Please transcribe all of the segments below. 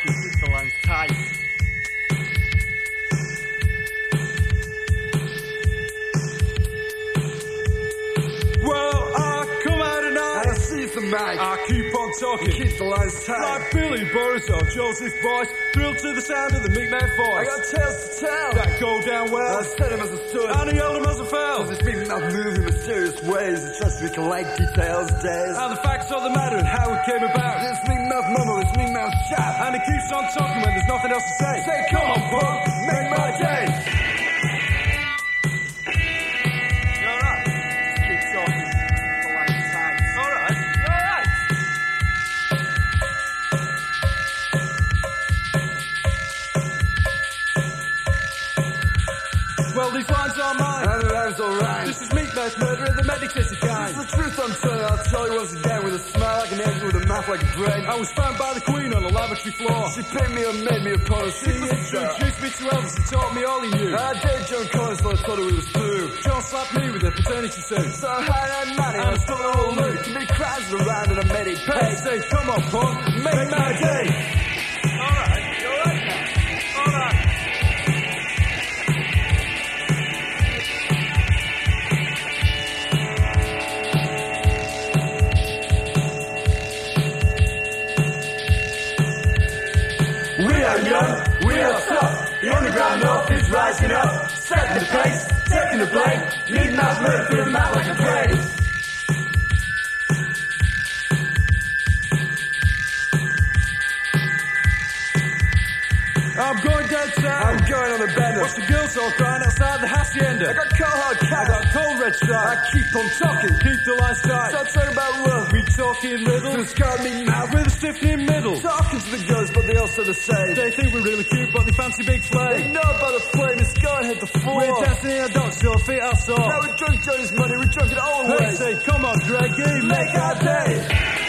talking, keep the tight. Well, I come out at night. And I see the mic. I keep on talking. Keep the lines tight. Like Billy Boris Joseph Boyce, thrilled to the sound of the Meat Man voice. I got tales to tell. that go down well. I said them as I stood. And he held them as I fell. This big mouth moving mysterious ways. I trust we can like details, days. And the facts of the matter and how it came about. This big mouth mumble, this big mouth shout. And he keeps on talking when there's nothing else to say. Say, come on, punk, make my day. This is Meat Man's murder the medicated kind. It's the truth I'm telling. I'll tell you once again with a smile like an angel with a mouth like a drain. I was found by the Queen on a lavatory floor. She picked me and made me a She superstar. introduced me to Elvis and taught me all he knew. I did Joan Collins, so I thought it was through. John slapped me with a paternity suit. So I had that money, I stole the whole loot. Many crowds around and I made it pay. say, come on, punk, Make my day. Alright, underground north is rising up. Setting the pace, taking the blame. Out murder through the mouth like a train. Downtown. I'm going on a bender. Watch the girls all crying outside the hacienda. I got cold hard cash. I got cold red stripe. I keep on talking. Keep the lines tight. Start talking about love. We talking The riddles scarred me mouth. with a stiffening middle. Talking to the girls, but they all say the same. They think we're really cute, but they fancy big They flame. know about the flame, it's going hit the floor. We're dancing in a dog show, feet are Now sore. we drunk Johnny's money, We're drunk it all Hey, away. say, come on, Greggy, Make our day. We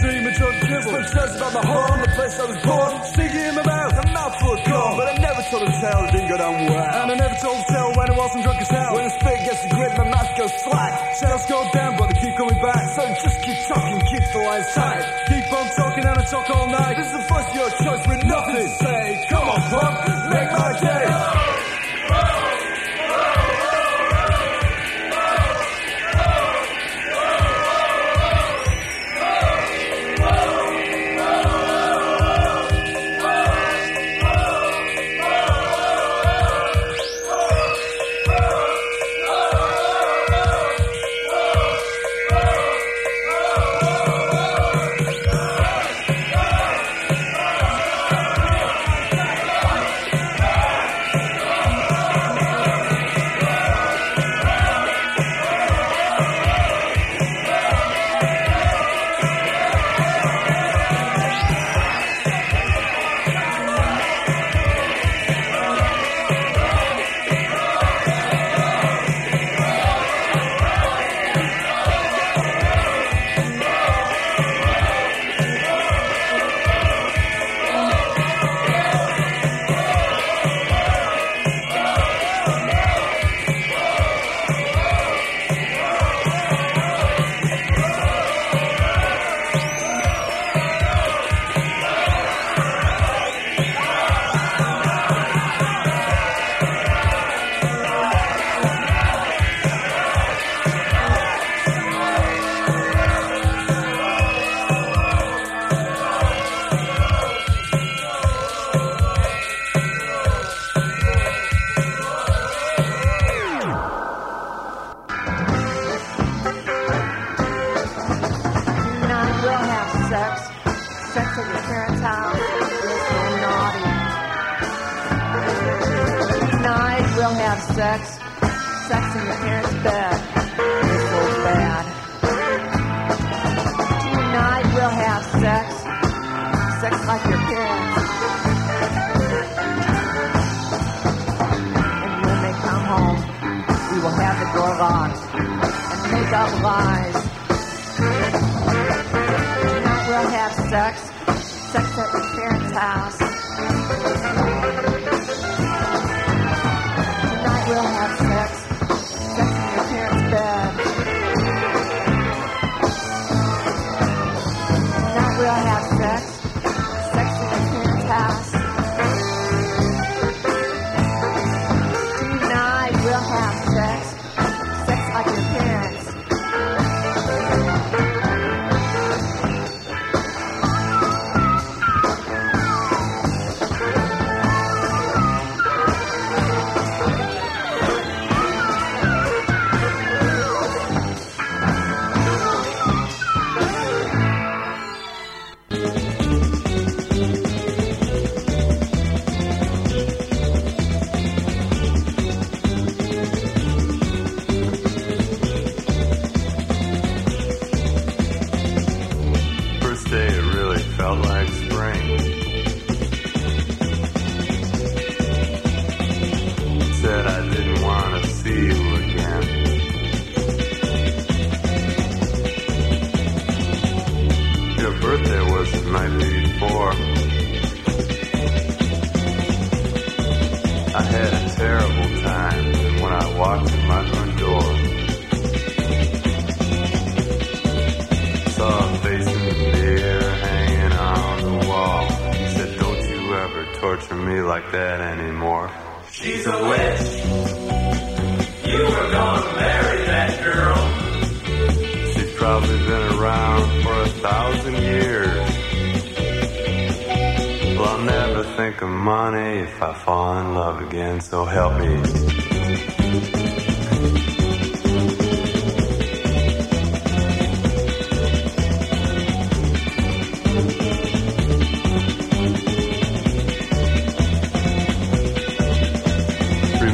stream of drunk dribble. But just about my home, the place I was born. Singing in my mouth. A mouthful of corn, but I never told a tale that didn't go down well. And I never told a tale when I wasn't drunk as hell. When the spit gets the grip, my mouth goes slack. Sales go down,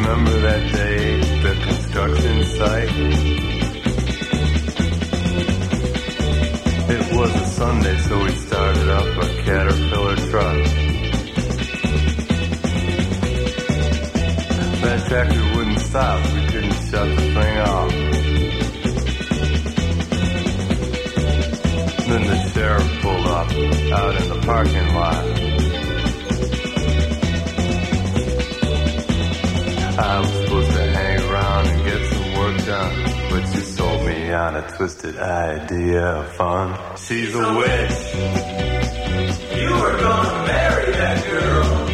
Remember that day, the construction site? It was a Sunday, so we started up a Caterpillar truck. That tractor wouldn't stop. We couldn't shut the thing off. Then the sheriff pulled up out in the parking lot. I was supposed to hang around and get some work done, but you sold me on a twisted idea of fun. She's a witch. You were gonna marry that girl.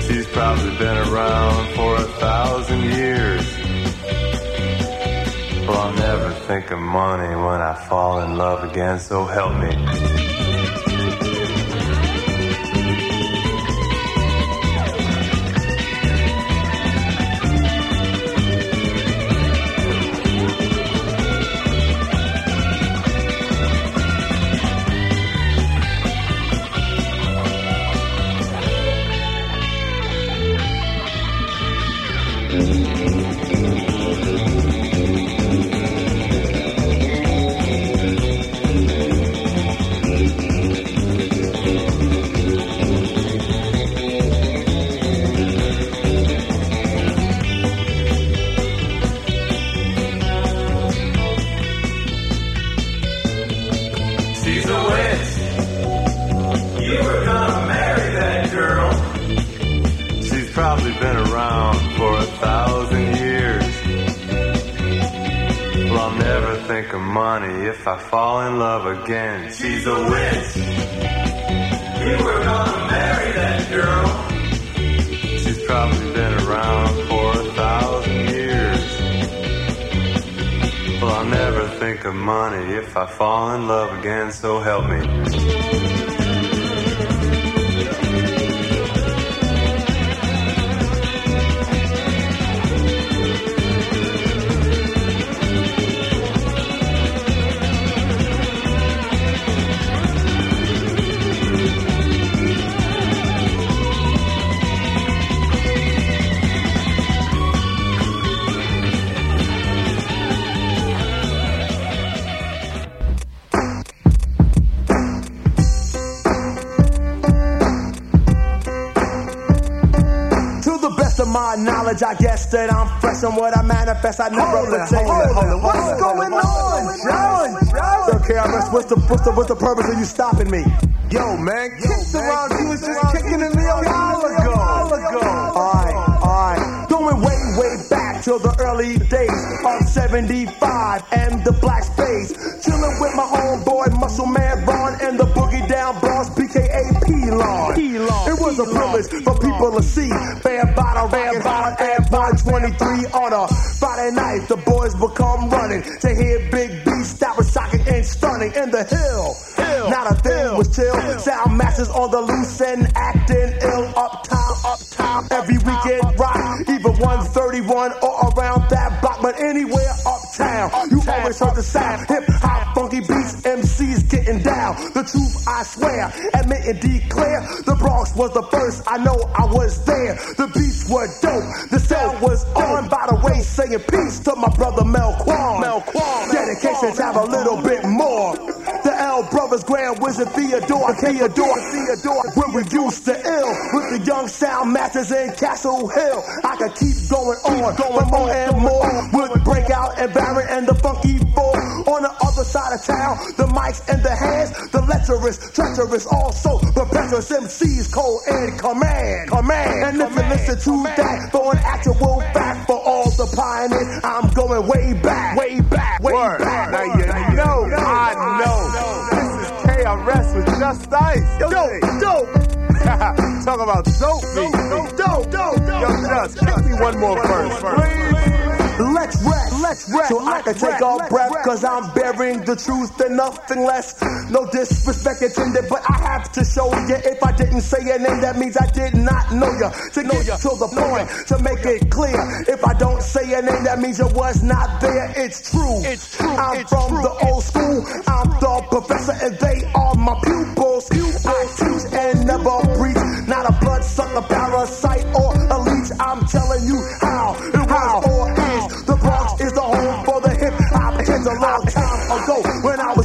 She's probably been around for a thousand years. Well, I'll never think of money when I fall in love again, so help me. If I fall in love again. She's a witch. You were gonna marry that girl. She's probably been around for a thousand years. Well, I'll never think of money if I fall in love again, so help me. that I'm fresh on what I manifest. I never pretend. What's going on, John? Okay, I'm what's the what's the what's the purpose of you stopping me? Yo, man, kicked around. You was just kicking a while ago. Alright, alright, going way way back till the early days of '75 and the black space. Chilling with my homeboy Muscle Man Ron and the Boogie Down Bros, BKA P-Lon. It was a privilege for people to see. Bam, bada, bam, bada, 23 on a Friday night. The boys will come running to hear big B that were shocking and stunning in the hill. hill Not a thing hill, was chill. Hill. Sound masses on the loose and acting ill. Uptown, every weekend rock. Either 131 or around that block, but anywhere uptown, uptown you always heard the sound. Hip hop, funky beats, MCs getting down. The truth, I swear, admit and declare. The Bronx was the first. I know I was there. The beats were dope. The sound was on. By the way, saying peace to my brother Mel Quan. Mel Quan. Dedications have a little bit more. The L Brothers, Grand Wizard Theodore, Theodore, Theodore. When we used to ill with the young sound masters in Castle Hill. I could keep going on, going more and more. With Breakout and Baron and the Funky Four. On the other side of town, the mics and the hands, the lecherous, treacherous, also the Petrus MCs, cold in command. Command. And if you listen to that, for an actual fact, for all the pioneers, I'm going way back, way back, way Word. back. Now you know, I know. Is KRS with Just Ice. Yo, Dope, dope, Talk about dope beat. dope, dope, dope, Yo, Just, kick me one more verse. please. Let's rest, let's rest, so I can take a breath, cause I'm bearing the truth and nothing less. No disrespect intended, but I have to show you. If I didn't say your name, that means I did not know you. To get to the point, to make it clear. If I don't say your name, that means you was not there. It's true. It's true. I'm from the old school. I'm the professor, and they are my pupils. I teach and never preach. Not a bloodsucker, parasite, or a leech. I'm telling you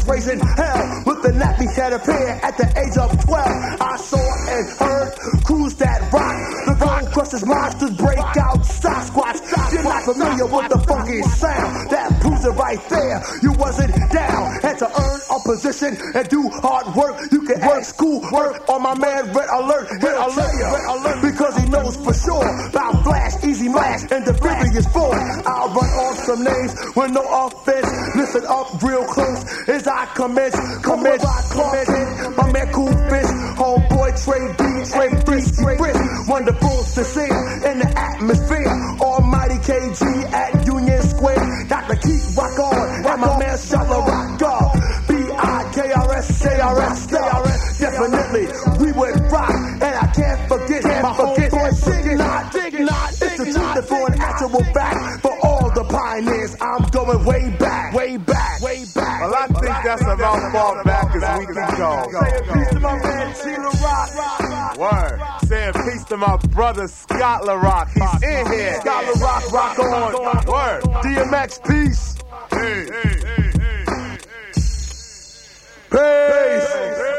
raising hell with the nappy headed pair at the age of 12. I saw and heard crews that rock. The Gold Crushers monsters break out Sasquatch. You're not familiar with the funky sound that proves it right there. You wasn't down, had to earn a position and do hard work. You can work school work on my man Red Alert. Red Alert, Red Alert, because he knows for sure about Flash, Easy Mash, and the Furious Four. I'll run off some names with no offense. Listen up real close I commence. Commence, Kent, my man Cool Fish, homeboy Trey B, Trey B, straight wonderful to see in the atmosphere. Almighty KG at Union Square. Dr. Keith rock on, and my man Shala rock off. B I K R S K R S. Definitely, far back as we can go. Peace to my man Sheila Rock. Word. Saying peace to my brother Scott La Rock. He's in here. Scott LaRock, rock on. Word. DMX, peace. Hey, hey,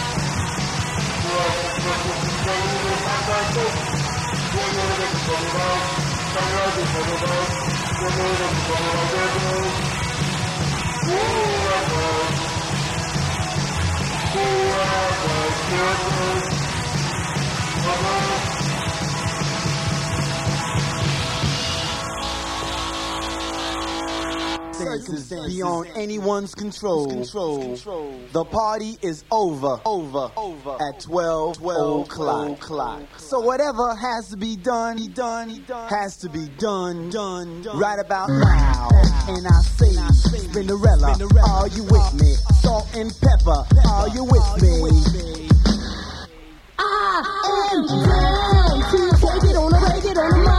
Oh, hey, beyond anyone's control. control. The party is over, over, over at 12, 12 o'clock. So whatever has to be done, done, has to be done, done, right about mm. now. And I say, Spinderella, are you with me? Salt and Pepa, are you with me? I am down to take it on a break it on a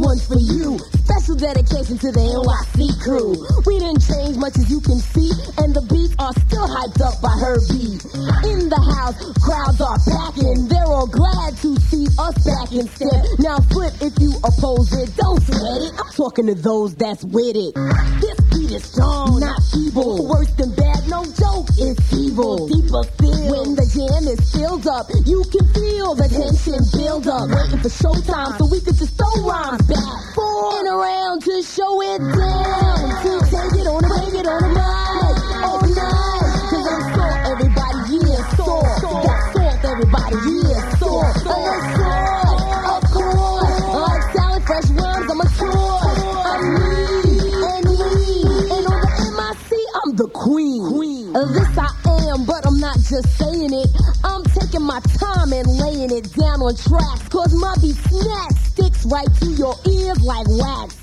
one's for you. Special dedication to the NYC crew. We didn't change much as you can see, and the beats are still hyped up by Hurby. In the house, crowds are packing. They're all glad to see us back instead. Now flip if you oppose it. Don't sweat it. I'm talking to those that's with it. This beat is strong, not feeble. Worse than bad, no joke. It's evil. Deeper feel. When jam is filled up, you can feel the tension build up. Waiting for showtime so we could just throw rhymes back. Forth around to show it down. To take it on and bring it on the mic. All night. Cause I'm salt, everybody, yeah, salt. That's salt, everybody, yeah. And that's salt, of course. Like salad, fresh rhymes, I'm a tour. I'm me and we. And on the MIC, I'm the queen. queen. This I just saying it. I'm taking my time and laying it down on tracks. Cause my beat snack sticks right to your ears like wax.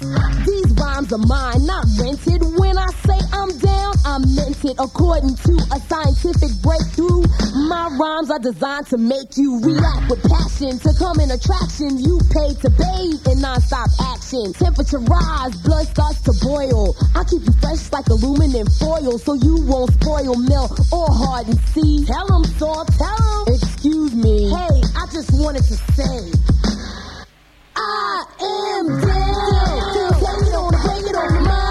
These rhymes are mine, not rented. When I say I'm down, I meant it. According to a scientific breakthrough, my rhymes are designed to make you react with passion. To come in attraction, you pay to bathe in non-stop action. Temperature rise, blood starts to boil. I keep you fresh like aluminum foil, so you won't spoil milk or harden seed. Tell 'em, so tell 'em. Excuse me. Hey, I just wanted to say. I am down take it on bring it on the mic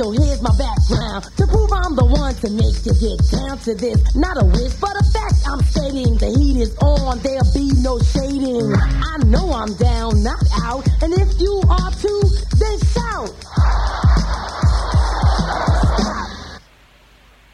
credential, here's my background. To prove I'm the one to make you get down to this. Not a wish, but a fact I'm stating. The heat is on, there'll be no shading. I know I'm down, not out. And if you are too, then shout.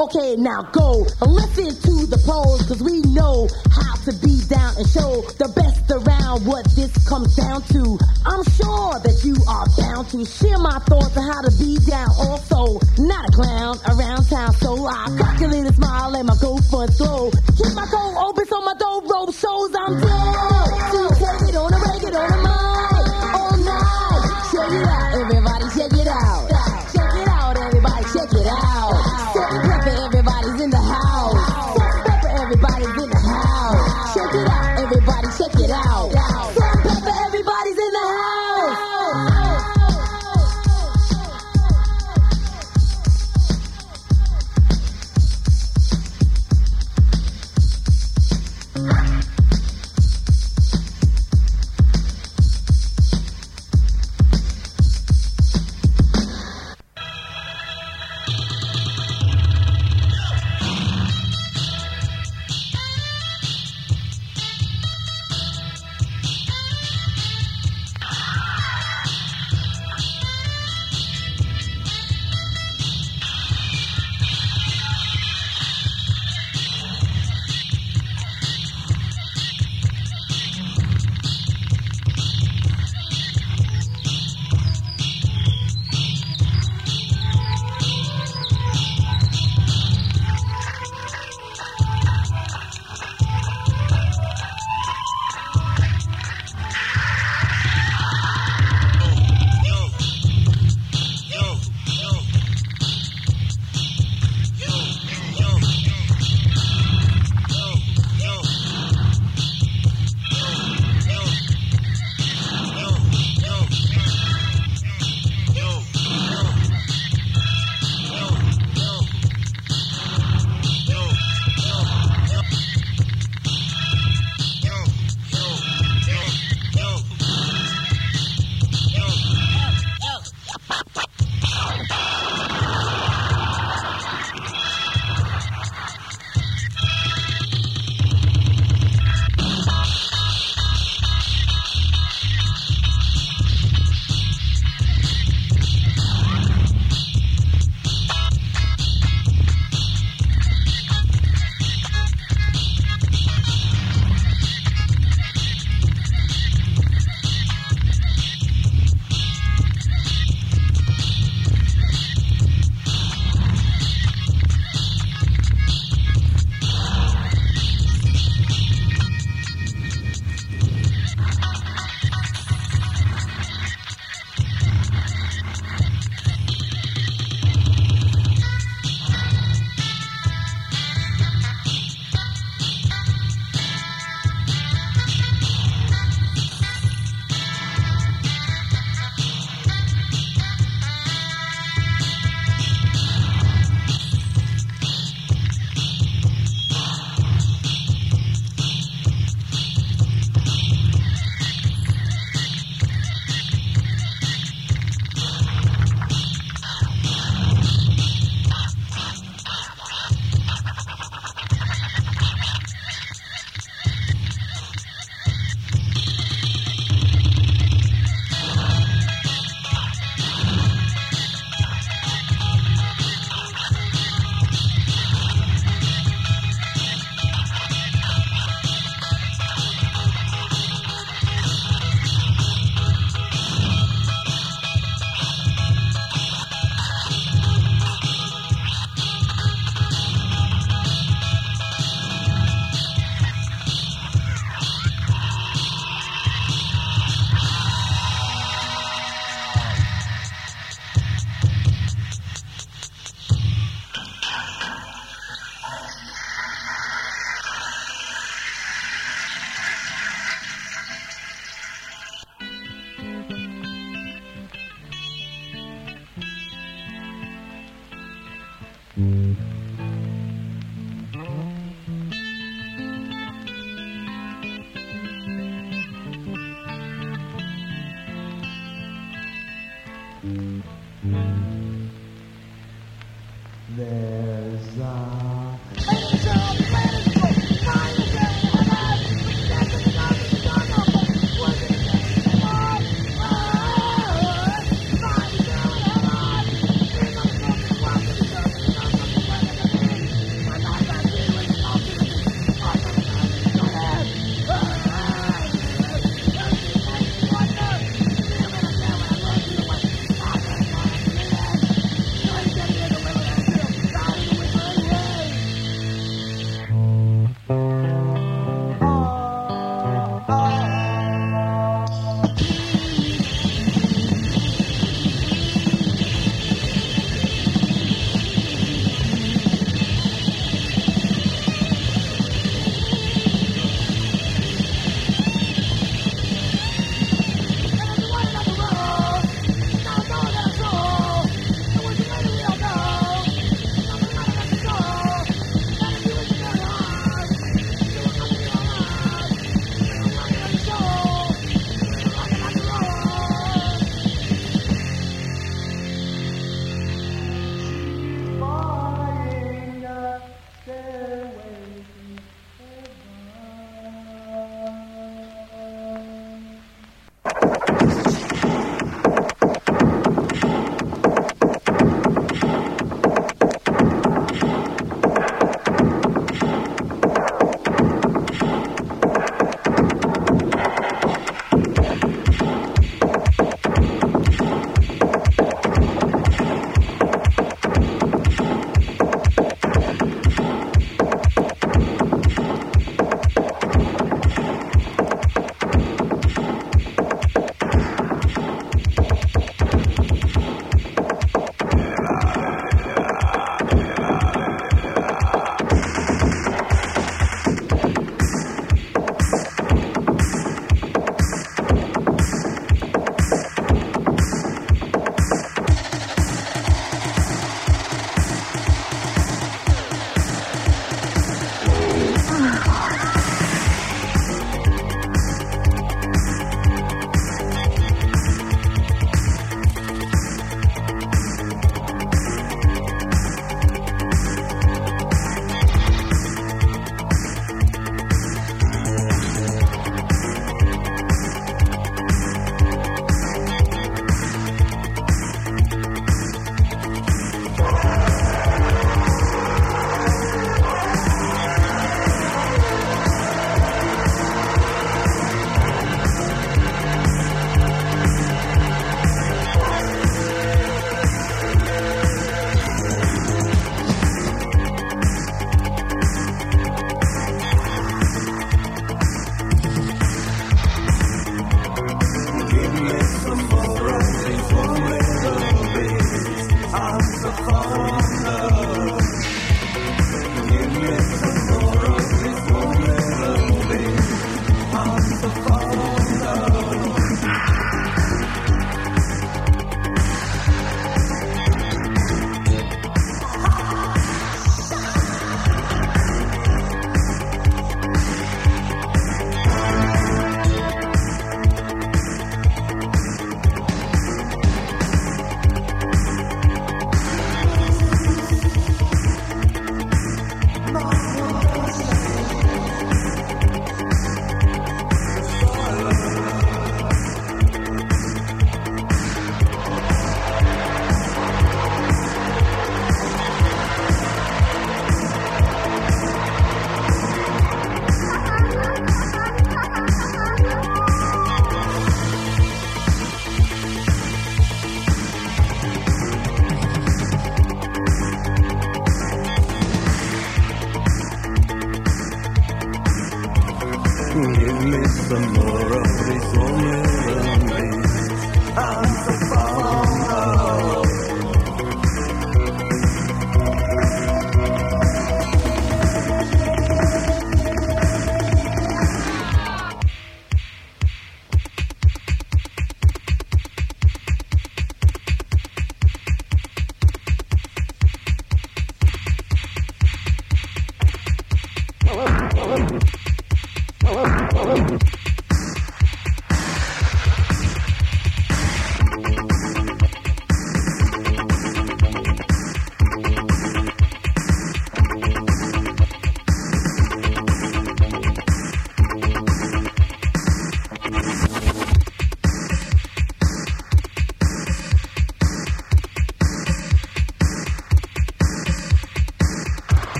Okay, now go listen to the pros, cause we know how to be down and show the best around what this comes down to. I'm sure that you are bound to share my thoughts on how to be down also. Not a clown around town, so I calculate a smile and my go fun throw. Keep my cold open so my dope rope shows I'm down. Take it on a it on a mic all night. Check it out,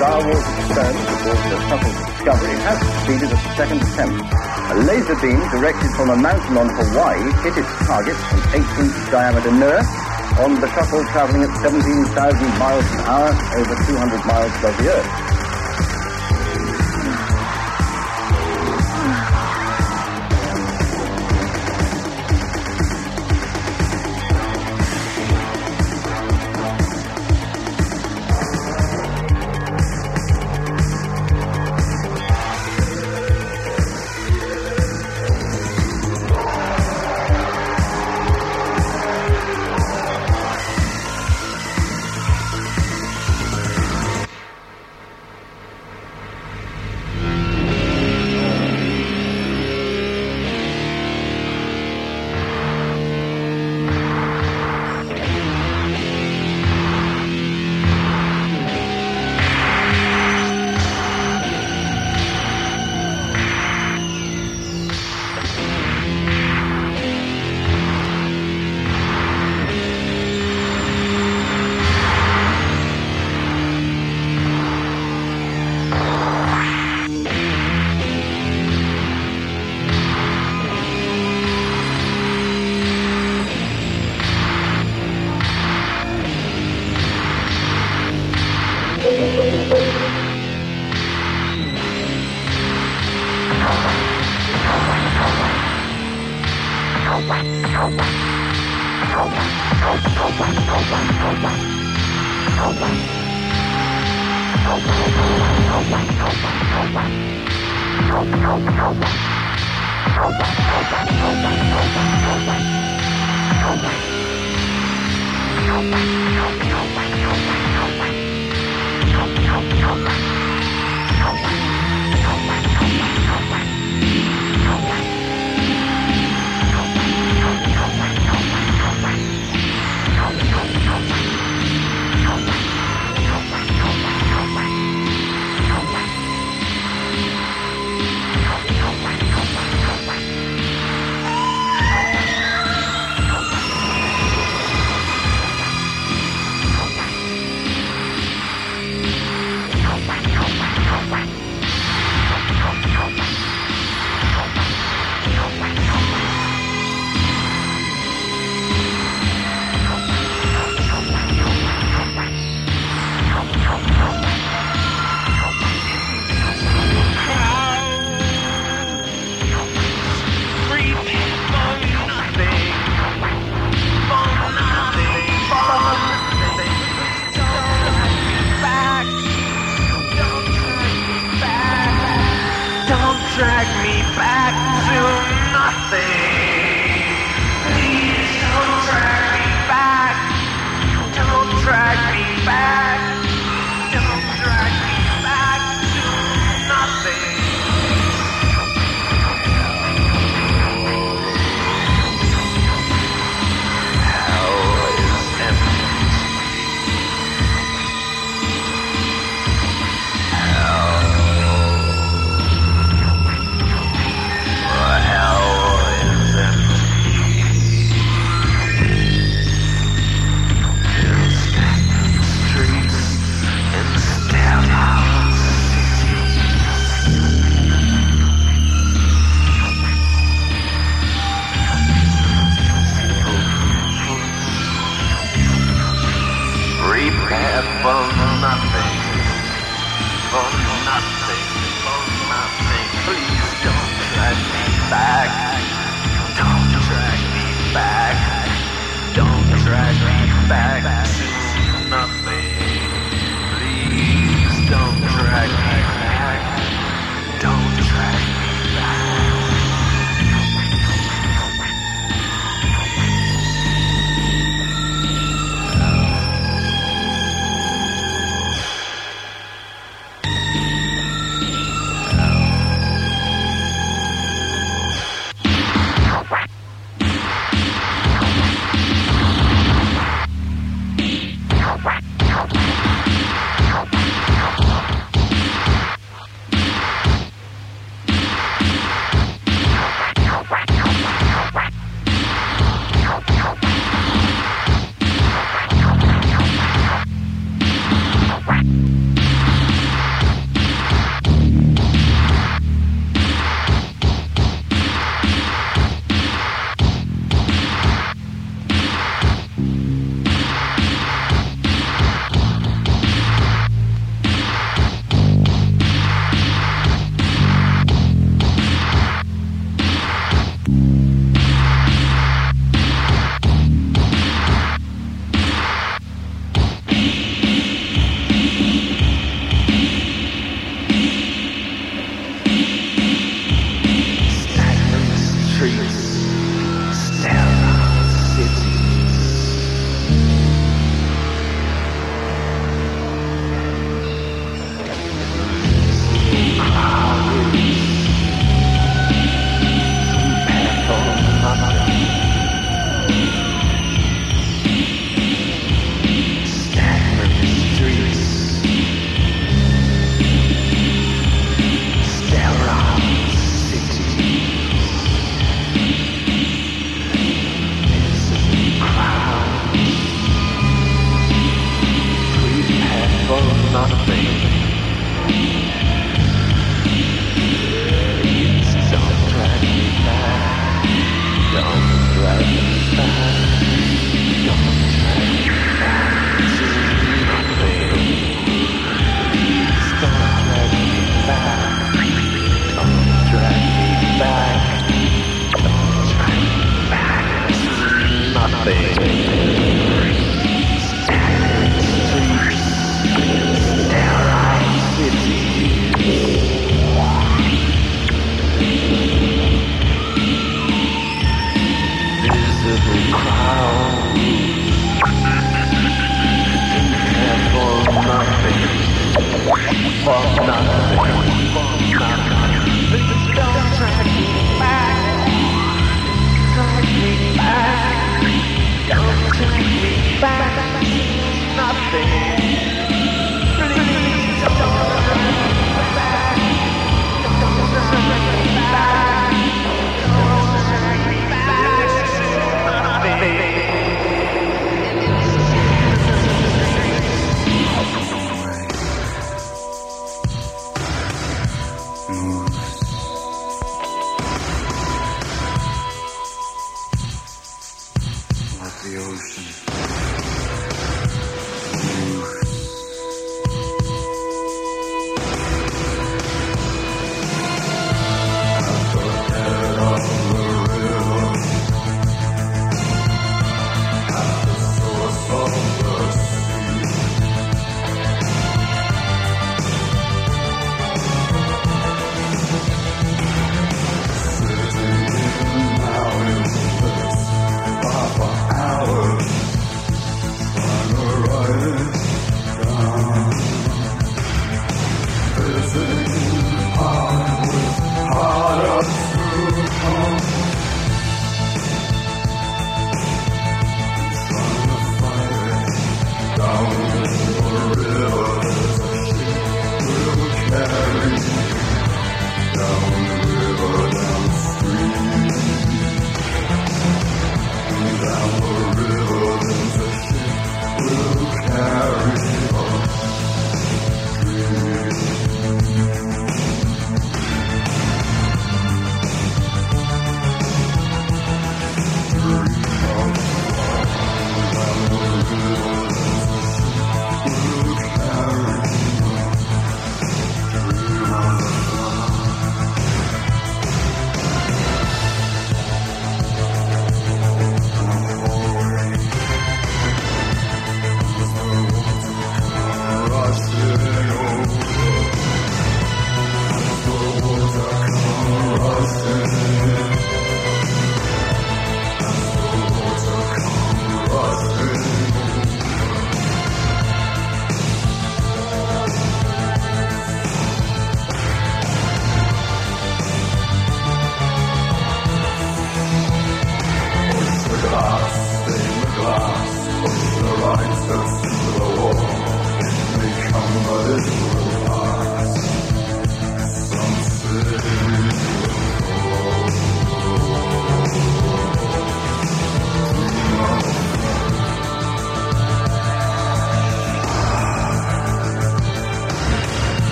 Wars experiment towards the shuttle Discovery has succeeded at the second attempt. A laser beam directed from a mountain on Hawaii hit its target, an 8-inch diameter mirror, on the shuttle traveling at 17,000 miles an hour over 200 miles above the Earth.